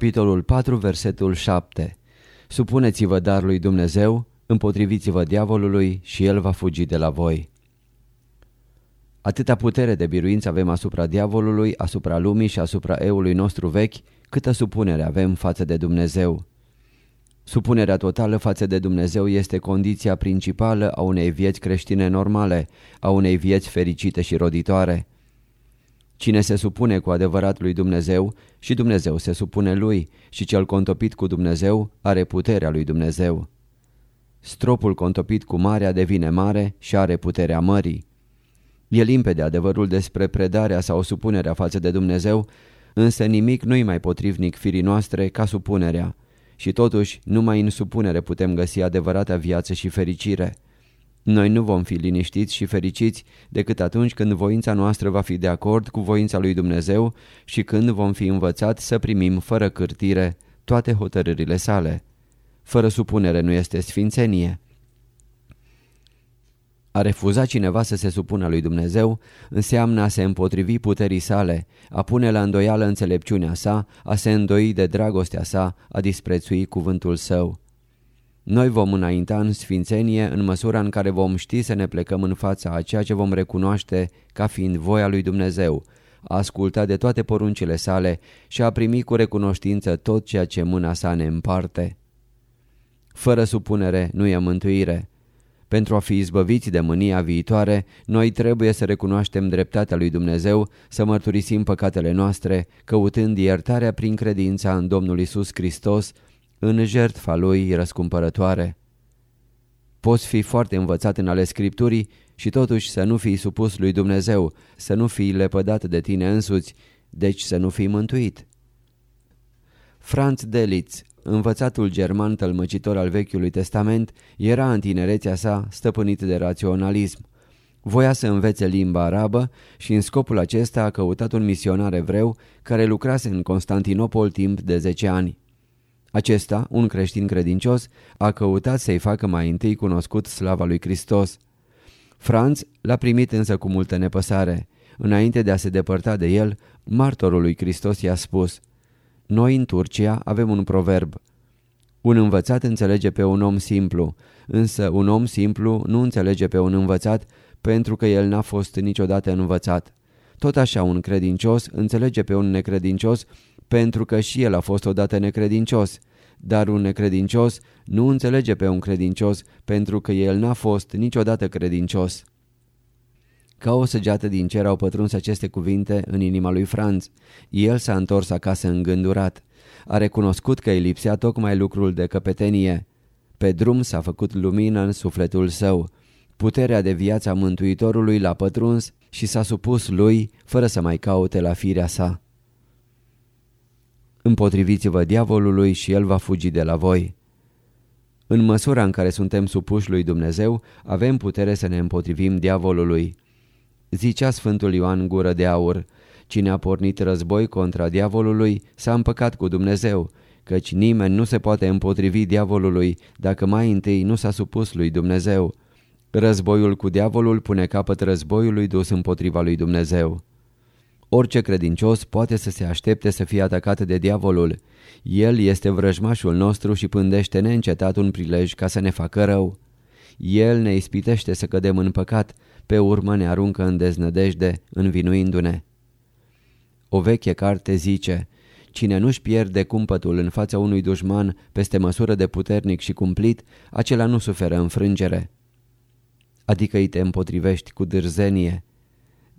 Capitolul 4, versetul 7 Supuneți-vă dar lui Dumnezeu, împotriviți-vă diavolului și el va fugi de la voi. Atâta putere de biruință avem asupra diavolului, asupra lumii și asupra eului nostru vechi, câtă supunere avem față de Dumnezeu. Supunerea totală față de Dumnezeu este condiția principală a unei vieți creștine normale, a unei vieți fericite și roditoare. Cine se supune cu adevărat lui Dumnezeu și Dumnezeu se supune lui și cel contopit cu Dumnezeu are puterea lui Dumnezeu. Stropul contopit cu marea devine mare și are puterea mării. E limpede adevărul despre predarea sau supunerea față de Dumnezeu, însă nimic nu-i mai potrivnic firii noastre ca supunerea. Și totuși, numai în supunere putem găsi adevărata viață și fericire. Noi nu vom fi liniștiți și fericiți decât atunci când voința noastră va fi de acord cu voința lui Dumnezeu și când vom fi învățați să primim fără cârtire toate hotărârile sale. Fără supunere nu este sfințenie. A refuza cineva să se supună lui Dumnezeu înseamnă a se împotrivi puterii sale, a pune la îndoială înțelepciunea sa, a se îndoi de dragostea sa, a disprețui cuvântul său. Noi vom înainta în sfințenie în măsura în care vom ști să ne plecăm în fața a ceea ce vom recunoaște ca fiind voia lui Dumnezeu, a asculta de toate poruncile sale și a primi cu recunoștință tot ceea ce mâna sa ne împarte. Fără supunere nu e mântuire. Pentru a fi izbăviți de mânia viitoare, noi trebuie să recunoaștem dreptatea lui Dumnezeu, să mărturisim păcatele noastre, căutând iertarea prin credința în Domnul Isus Hristos, în jertfa lui răscumpărătoare. Poți fi foarte învățat în ale Scripturii și totuși să nu fii supus lui Dumnezeu, să nu fii lepădat de tine însuți, deci să nu fii mântuit. Franz Delitz, învățatul german tălmăcitor al Vechiului Testament, era în tinerețea sa stăpânit de raționalism. Voia să învețe limba arabă și în scopul acesta a căutat un misionar evreu care lucrase în Constantinopol timp de 10 ani. Acesta, un creștin credincios, a căutat să-i facă mai întâi cunoscut slava lui Hristos. Franz l-a primit însă cu multă nepăsare. Înainte de a se depărta de el, martorul lui Hristos i-a spus Noi în Turcia avem un proverb. Un învățat înțelege pe un om simplu, însă un om simplu nu înțelege pe un învățat pentru că el n-a fost niciodată învățat. Tot așa un credincios înțelege pe un necredincios pentru că și el a fost odată necredincios, dar un necredincios nu înțelege pe un credincios pentru că el n-a fost niciodată credincios. Ca o săgeată din cer au pătruns aceste cuvinte în inima lui Franz. El s-a întors acasă îngândurat. A recunoscut că îi lipsea tocmai lucrul de căpetenie. Pe drum s-a făcut lumină în sufletul său. Puterea de viață a Mântuitorului l-a pătruns și s-a supus lui fără să mai caute la firea sa. Împotriviți-vă diavolului și el va fugi de la voi. În măsura în care suntem supuși lui Dumnezeu, avem putere să ne împotrivim diavolului. Zicea Sfântul Ioan Gură de Aur, cine a pornit război contra diavolului s-a împăcat cu Dumnezeu, căci nimeni nu se poate împotrivi diavolului dacă mai întâi nu s-a supus lui Dumnezeu. Războiul cu diavolul pune capăt războiului dus împotriva lui Dumnezeu. Orice credincios poate să se aștepte să fie atacat de diavolul. El este vrăjmașul nostru și pândește neîncetat un prilej ca să ne facă rău. El ne ispitește să cădem în păcat, pe urmă ne aruncă în deznădejde, învinuindu-ne. O veche carte zice, Cine nu-și pierde cumpătul în fața unui dușman peste măsură de puternic și cumplit, acela nu suferă înfrângere. Adică îi te împotrivești cu dârzenie.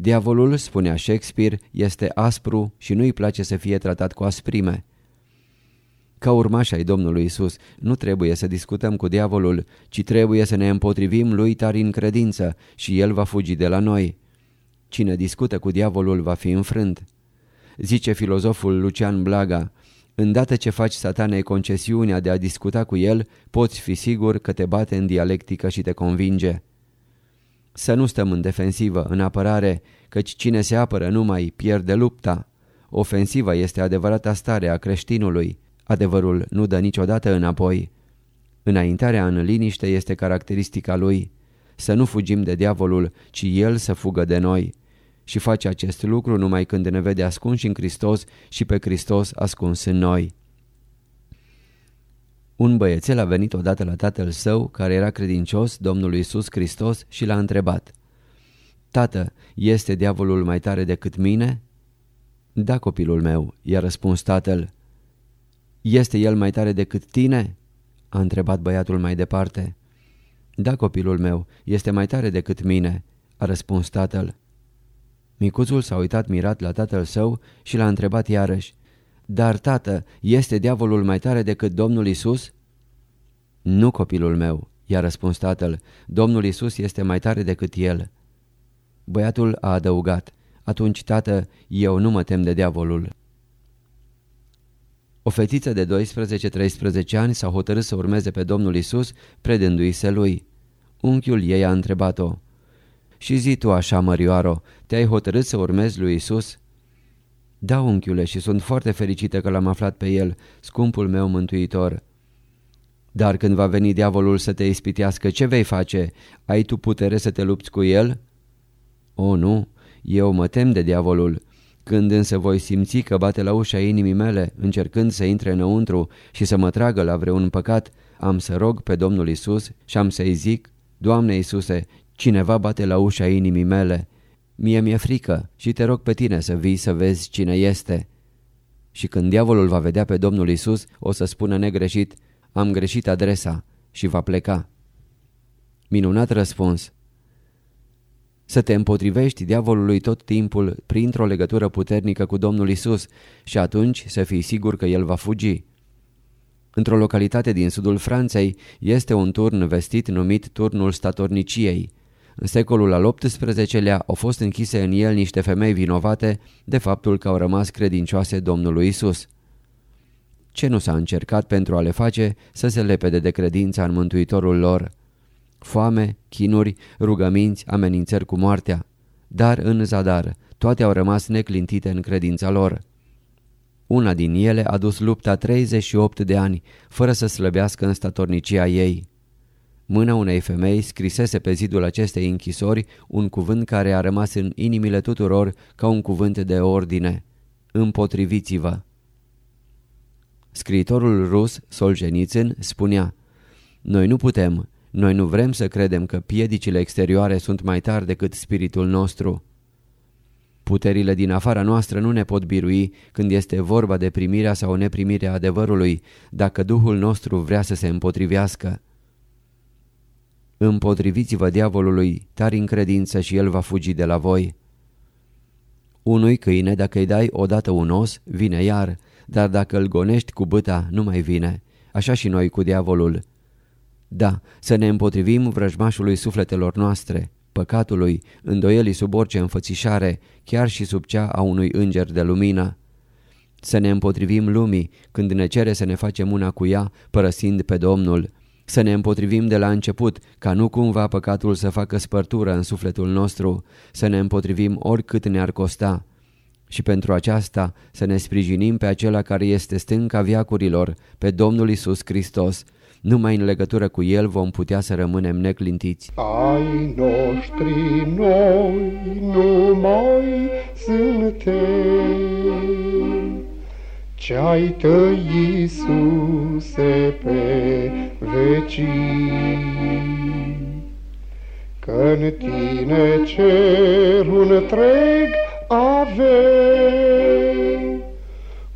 Diavolul, spunea Shakespeare, este aspru și nu-i place să fie tratat cu asprime. Ca urmași ai Domnului Isus, nu trebuie să discutăm cu diavolul, ci trebuie să ne împotrivim lui tari în credință și el va fugi de la noi. Cine discută cu diavolul va fi înfrânt. Zice filozoful Lucian Blaga, îndată ce faci satanei concesiunea de a discuta cu el, poți fi sigur că te bate în dialectică și te convinge. Să nu stăm în defensivă, în apărare, căci cine se apără numai pierde lupta. Ofensiva este adevărata stare a creștinului. Adevărul nu dă niciodată înapoi. Înaintarea în liniște este caracteristica lui. Să nu fugim de diavolul, ci el să fugă de noi. Și face acest lucru numai când ne vede ascunși în Hristos și pe Hristos ascuns în noi. Un băiețel a venit odată la tatăl său, care era credincios, Domnul Iisus Hristos, și l-a întrebat. Tată, este diavolul mai tare decât mine?" Da, copilul meu," i-a răspuns tatăl. Este el mai tare decât tine?" a întrebat băiatul mai departe. Da, copilul meu, este mai tare decât mine," a răspuns tatăl. Micuțul s-a uitat mirat la tatăl său și l-a întrebat iarăși. Dar, tată, este diavolul mai tare decât Domnul Isus? Nu, copilul meu, i-a răspuns tatăl, Domnul Isus este mai tare decât el. Băiatul a adăugat, atunci, tată, eu nu mă tem de diavolul. O fetiță de 12-13 ani s-a hotărât să urmeze pe Domnul Isus, predându-i se lui. Unchiul ei a întrebat-o, Și zi tu așa, Mărioaro, te-ai hotărât să urmezi lui Isus?" Da, unchiule, și sunt foarte fericită că l-am aflat pe el, scumpul meu mântuitor." Dar când va veni diavolul să te ispitească, ce vei face? Ai tu putere să te lupți cu el?" O, nu, eu mă tem de diavolul." Când însă voi simți că bate la ușa inimii mele, încercând să intre înăuntru și să mă tragă la vreun păcat, am să rog pe Domnul Isus și am să-i zic, Doamne Isuse, cineva bate la ușa inimii mele. Mie mi-e frică și te rog pe tine să vii să vezi cine este. Și când diavolul va vedea pe Domnul Isus, o să spună negreșit, am greșit adresa și va pleca. Minunat răspuns! Să te împotrivești diavolului tot timpul printr-o legătură puternică cu Domnul Isus și atunci să fii sigur că el va fugi. Într-o localitate din sudul Franței este un turn vestit numit turnul statorniciei. În secolul al XVIII-lea au fost închise în el niște femei vinovate de faptul că au rămas credincioase Domnului Isus. Ce nu s-a încercat pentru a le face să se lepede de credința în Mântuitorul lor? Foame, chinuri, rugăminți, amenințări cu moartea. Dar în zadar, toate au rămas neclintite în credința lor. Una din ele a dus lupta 38 de ani, fără să slăbească în statornicia ei. Mâna unei femei scrisese pe zidul acestei închisori un cuvânt care a rămas în inimile tuturor ca un cuvânt de ordine. Împotriviți-vă! Scriitorul rus Solzhenitsyn spunea Noi nu putem, noi nu vrem să credem că piedicile exterioare sunt mai tari decât spiritul nostru. Puterile din afara noastră nu ne pot birui când este vorba de primirea sau neprimirea adevărului, dacă Duhul nostru vrea să se împotrivească. Împotriviți-vă diavolului, tari în credință și el va fugi de la voi. Unui câine, dacă îi dai odată un os, vine iar, dar dacă îl gonești cu băta, nu mai vine. Așa și noi cu diavolul. Da, să ne împotrivim vrăjmașului sufletelor noastre, păcatului, îndoielii sub orice înfățișare, chiar și sub cea a unui înger de lumină. Să ne împotrivim lumii când ne cere să ne facem una cu ea, părăsind pe Domnul. Să ne împotrivim de la început, ca nu cumva păcatul să facă spărtură în sufletul nostru, să ne împotrivim oricât ne-ar costa. Și pentru aceasta să ne sprijinim pe acela care este stânca viacurilor, pe Domnul Isus Hristos, numai în legătură cu El vom putea să rămânem neclintiți. Ai noștri noi numai suntem, Ce-ai tăi, Iisuse, pe vecii. Că-n tine cerul întreg avem,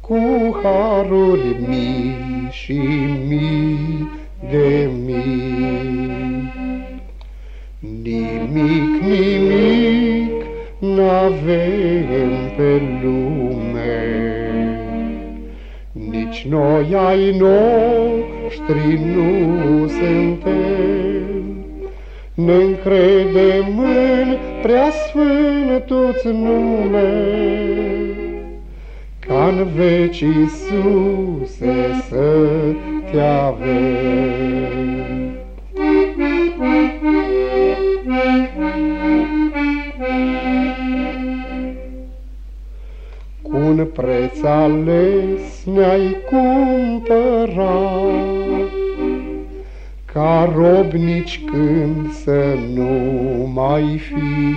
Cu haruri mii și mii de mii. Nimic, nimic n-avem pe lume, Nici noi ai noștri nu suntem. ne încredem în preasfântul nume, Ca-n veci Iisuse să te avem. Cu un preț ales ne-ai cumpărat, Ca rob nici când să nu mai fi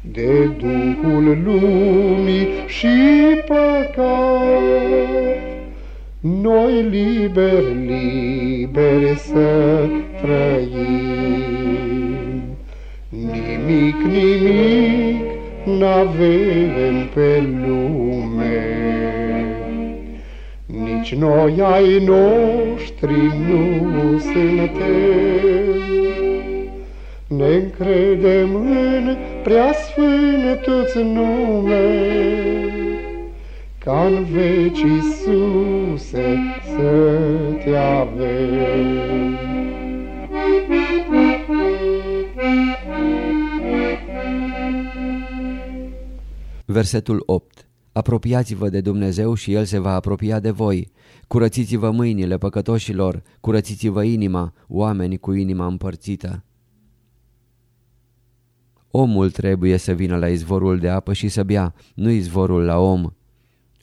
de Duhul lumii și păcat. noi liber, liber să trăim. Nimic, nimic n-avem pe lume, nici noi ai noștri nu suntem. Ne încredem în prea sfântuți nume, ca-n veci Iisuse să te avem. Versetul 8 Apropiați-vă de Dumnezeu și El se va apropia de voi. Curățiți-vă mâinile păcătoșilor, curățiți-vă inima, oameni cu inima împărțită. Omul trebuie să vină la izvorul de apă și să bea, nu izvorul la om.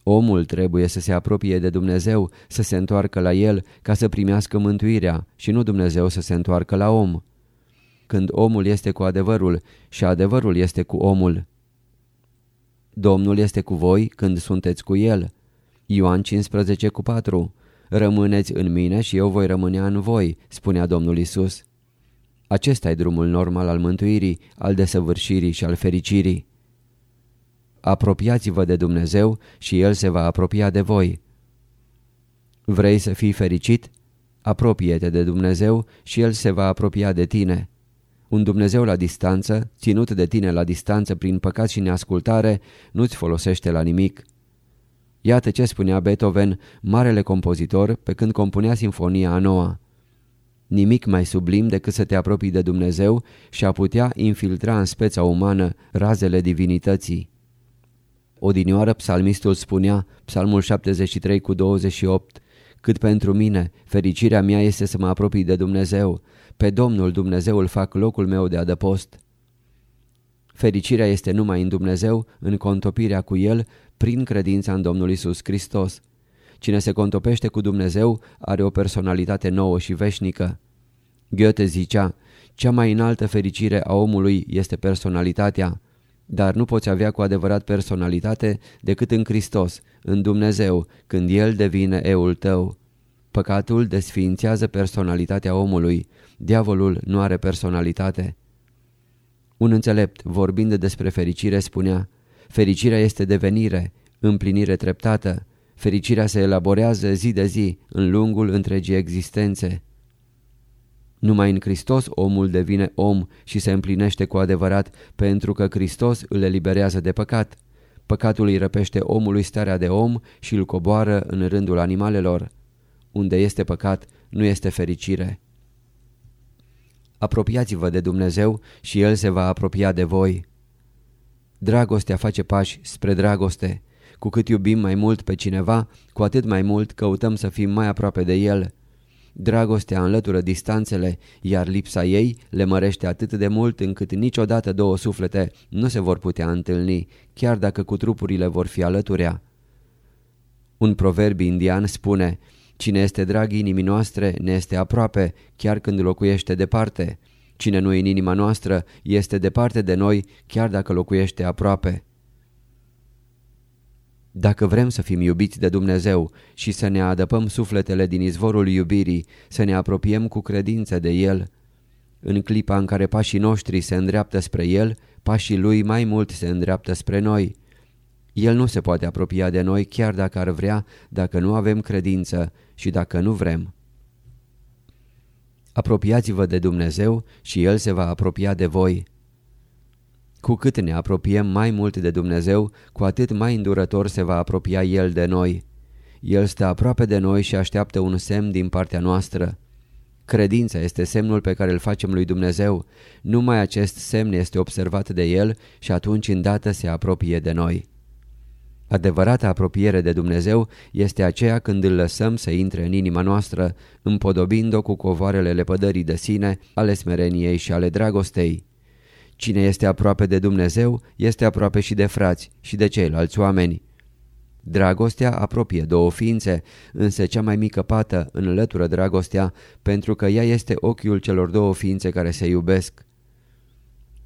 Omul trebuie să se apropie de Dumnezeu, să se întoarcă la El ca să primească mântuirea și nu Dumnezeu să se întoarcă la om. Când omul este cu adevărul și adevărul este cu omul. Domnul este cu voi când sunteți cu El. Ioan 15 cu 4 Rămâneți în mine și eu voi rămânea în voi, spunea Domnul Isus. Acesta e drumul normal al mântuirii, al desăvârșirii și al fericirii. Apropiați-vă de Dumnezeu și El se va apropia de voi. Vrei să fii fericit? Apropie-te de Dumnezeu și El se va apropia de tine. Un Dumnezeu la distanță, ținut de tine la distanță prin păcat și neascultare, nu-ți folosește la nimic. Iată ce spunea Beethoven, marele compozitor, pe când compunea Sinfonia a noua. Nimic mai sublim decât să te apropii de Dumnezeu și a putea infiltra în speța umană razele divinității. Odinioară psalmistul spunea, psalmul 73 cu 28, Cât pentru mine, fericirea mea este să mă apropii de Dumnezeu, pe Domnul Dumnezeul fac locul meu de adăpost. Fericirea este numai în Dumnezeu, în contopirea cu El, prin credința în Domnul Isus Hristos. Cine se contopește cu Dumnezeu are o personalitate nouă și veșnică. Goethe zicea, cea mai înaltă fericire a omului este personalitatea, dar nu poți avea cu adevărat personalitate decât în Hristos, în Dumnezeu, când El devine eul tău. Păcatul desființează personalitatea omului, diavolul nu are personalitate. Un înțelept, vorbind despre fericire, spunea, fericirea este devenire, împlinire treptată, fericirea se elaborează zi de zi, în lungul întregii existențe. Numai în Hristos omul devine om și se împlinește cu adevărat pentru că Hristos îl eliberează de păcat. Păcatul îi răpește omului starea de om și îl coboară în rândul animalelor. Unde este păcat, nu este fericire. Apropiați-vă de Dumnezeu și El se va apropia de voi. Dragostea face pași spre dragoste. Cu cât iubim mai mult pe cineva, cu atât mai mult căutăm să fim mai aproape de el. Dragostea înlătură distanțele, iar lipsa ei le mărește atât de mult încât niciodată două suflete nu se vor putea întâlni, chiar dacă cu trupurile vor fi alăturea. Un proverb indian spune, Cine este drag inimii noastre ne este aproape, chiar când locuiește departe. Cine nu e în inima noastră este departe de noi, chiar dacă locuiește aproape. Dacă vrem să fim iubiți de Dumnezeu și să ne adăpăm sufletele din izvorul iubirii, să ne apropiem cu credință de El, în clipa în care pașii noștri se îndreaptă spre El, pașii Lui mai mult se îndreaptă spre noi. El nu se poate apropia de noi chiar dacă ar vrea, dacă nu avem credință și dacă nu vrem. Apropiați-vă de Dumnezeu și El se va apropia de voi. Cu cât ne apropiem mai mult de Dumnezeu, cu atât mai îndurător se va apropia El de noi. El stă aproape de noi și așteaptă un semn din partea noastră. Credința este semnul pe care îl facem lui Dumnezeu. Numai acest semn este observat de El și atunci îndată se apropie de noi. Adevărata apropiere de Dumnezeu este aceea când îl lăsăm să intre în inima noastră, împodobind-o cu covoarele lepădării de sine, ale smereniei și ale dragostei. Cine este aproape de Dumnezeu este aproape și de frați și de ceilalți oameni. Dragostea apropie două ființe, însă cea mai mică pată înlătură dragostea pentru că ea este ochiul celor două ființe care se iubesc.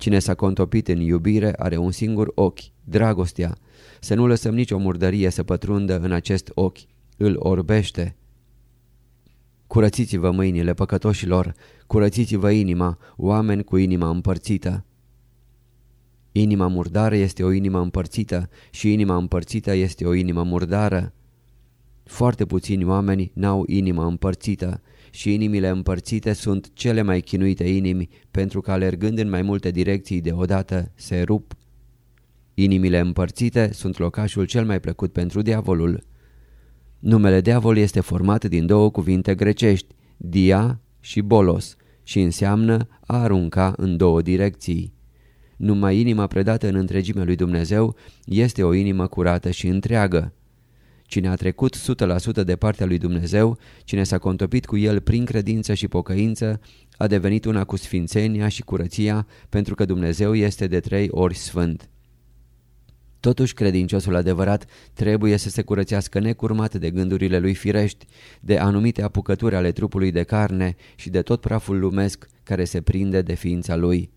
Cine s-a contopit în iubire are un singur ochi, dragostea. Să nu lăsăm nicio murdărie să pătrundă în acest ochi. îl orbește. Curățiți-vă mâinile păcătoșilor, curățiți-vă inima, oameni cu inima împărțită. Inima murdară este o inimă împărțită și inima împărțită este o inimă murdară. Foarte puțini oameni n-au inimă împărțită și inimile împărțite sunt cele mai chinuite inimi pentru că alergând în mai multe direcții deodată se rup. Inimile împărțite sunt locașul cel mai plăcut pentru diavolul. Numele diavol este format din două cuvinte grecești, dia și bolos, și înseamnă a arunca în două direcții. Numai inima predată în întregime lui Dumnezeu este o inimă curată și întreagă. Cine a trecut 100% de partea lui Dumnezeu, cine s-a contopit cu el prin credință și pocăință, a devenit una cu sfințenia și curăția pentru că Dumnezeu este de trei ori sfânt. Totuși credinciosul adevărat trebuie să se curățească necurmat de gândurile lui firești, de anumite apucături ale trupului de carne și de tot praful lumesc care se prinde de ființa lui.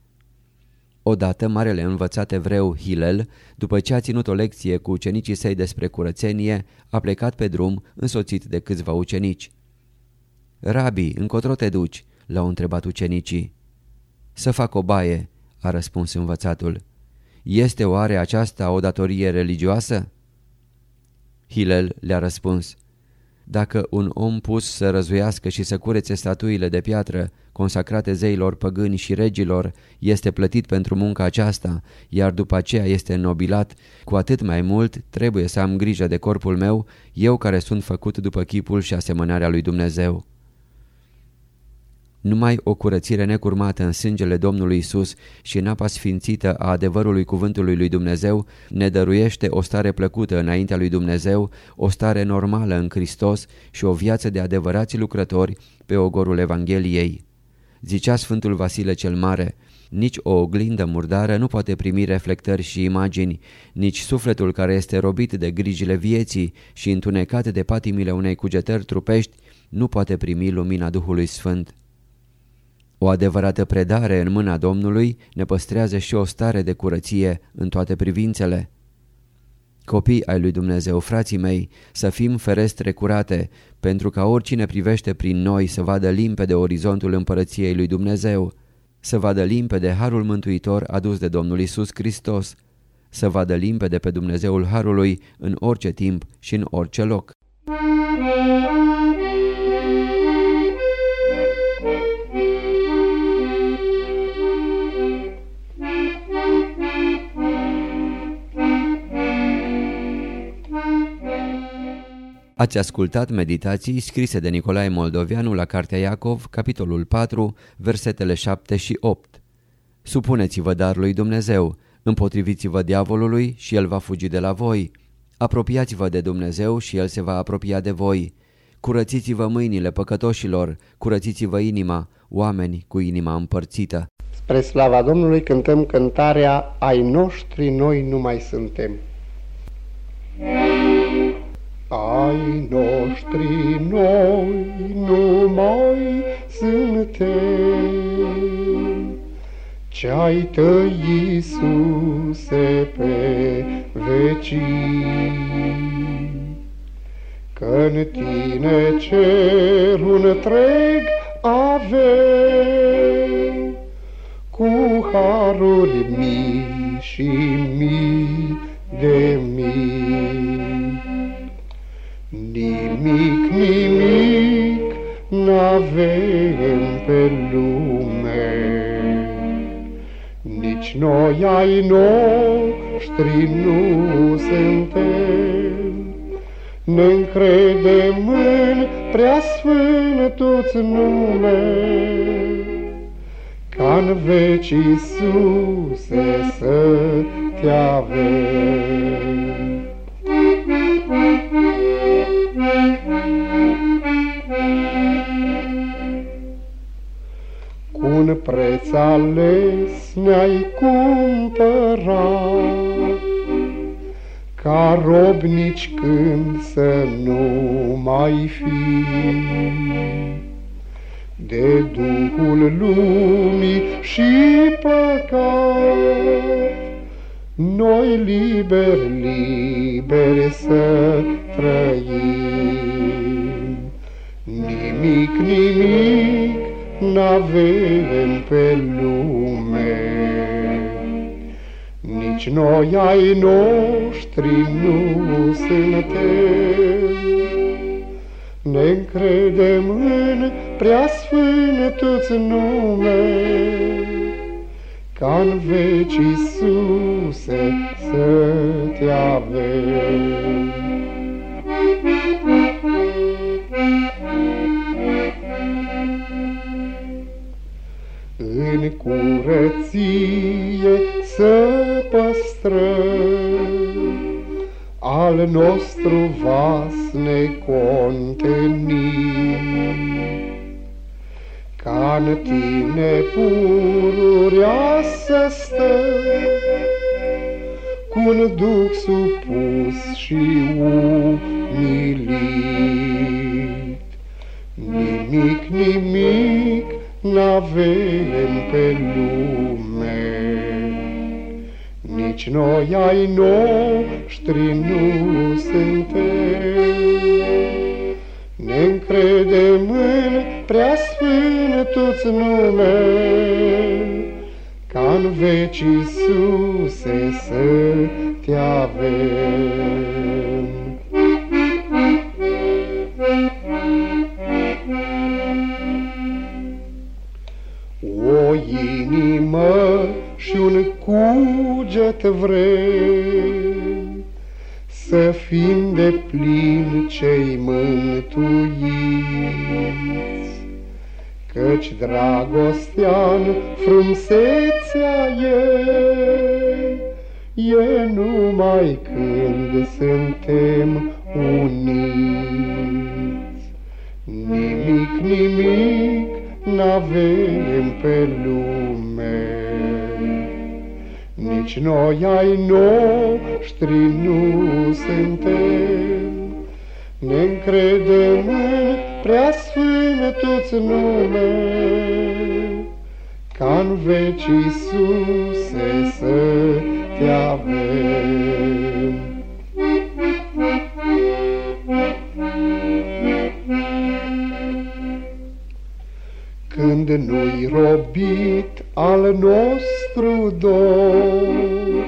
Odată, marele învățat evreu Hilel, după ce a ținut o lecție cu ucenicii săi despre curățenie, a plecat pe drum însoțit de câțiva ucenici. Rabi, încotro te duci?" l-au întrebat ucenicii. Să fac o baie," a răspuns învățatul. Este oare aceasta o datorie religioasă? Hilel le-a răspuns, Dacă un om pus să răzuiască și să curețe statuile de piatră consacrate zeilor păgâni și regilor este plătit pentru munca aceasta, iar după aceea este nobilat, cu atât mai mult trebuie să am grijă de corpul meu, eu care sunt făcut după chipul și asemănarea lui Dumnezeu. Numai o curățire necurmată în sângele Domnului Isus și în apa sfințită a adevărului cuvântului lui Dumnezeu ne dăruiește o stare plăcută înaintea lui Dumnezeu, o stare normală în Hristos și o viață de adevărați lucrători pe ogorul Evangheliei. Zicea Sfântul Vasile cel Mare, nici o oglindă murdară nu poate primi reflectări și imagini, nici sufletul care este robit de grijile vieții și întunecat de patimile unei cugetări trupești nu poate primi lumina Duhului Sfânt. O adevărată predare în mâna Domnului ne păstrează și o stare de curăție în toate privințele. Copii ai lui Dumnezeu, frații mei, să fim ferestre curate, pentru ca oricine privește prin noi să vadă limpede orizontul împărăției lui Dumnezeu, să vadă limpede harul mântuitor adus de Domnul Isus Hristos, să vadă limpede pe Dumnezeul Harului în orice timp și în orice loc. Ați ascultat meditații scrise de Nicolae Moldovianu la Cartea Iacov, capitolul 4, versetele 7 și 8. Supuneți-vă dar lui Dumnezeu, împotriviți-vă diavolului și el va fugi de la voi. Apropiați-vă de Dumnezeu și el se va apropia de voi. Curățiți-vă mâinile păcătoșilor, curățiți-vă inima, oameni cu inima împărțită. Spre slava Domnului cântăm cântarea Ai noștri noi nu mai suntem. Ai noștri noi nu mai suntem, Ce-ai tăi, Iisuse, pe vecii. Că-n tine cerul întreg avem, Cu haruri mii și mii de mii. Nimic, nimic n-avem pe lume, Nici noi ai noștri nu suntem. ne încredem în preasfântuți nume, Ca-n veci Iisuse să te avem. Preț ales ne-ai cumpărat, Ca rob nici când să nu mai fi. De Duhul lumii și păcat, noi liberi, liberi să trăim. Nimic, nimic n-avem pe lume. Nici noi ai noștri nu suntem. Ne încredem în prea sfântuți nume, ca-n veci Iisuse să te avem. Curăție să păstrăm al nostru vas necontenit. Ca-n tine pururea să stă, Cu-un duc supus și umilit. Nimic, nimic n-avem pe lume, Nici noi ai noștri nu suntem. Ne încredem în prea sfântuți nume, ca în veci Iisuse să te avem. Cuget vrei, să fim de plin cei mântuiți, Căci dragostea frumsețea ei, E numai când suntem uniți. Nimic, nimic n-avem pe lume, nici noi ai noștri nu suntem. Ne încredem în prea sfântuți nume, ca-n veci Iisuse să te avem. Când nu-i robit al nostru dor,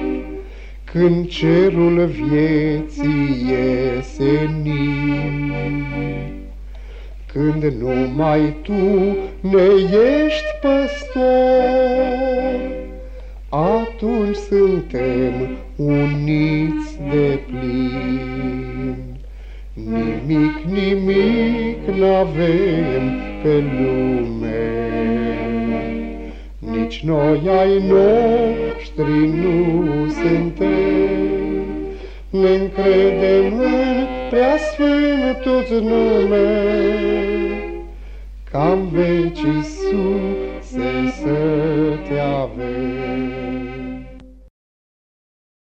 Când cerul vieții e senin, Când numai Tu ne ești păstor, Atunci suntem uniți de plin. Nimic, nimic n-avem pe lume, Nici noi ai noștri nu suntem. Ne încredem în prea sfântuți nume, Cam veci Iisuse să te avem.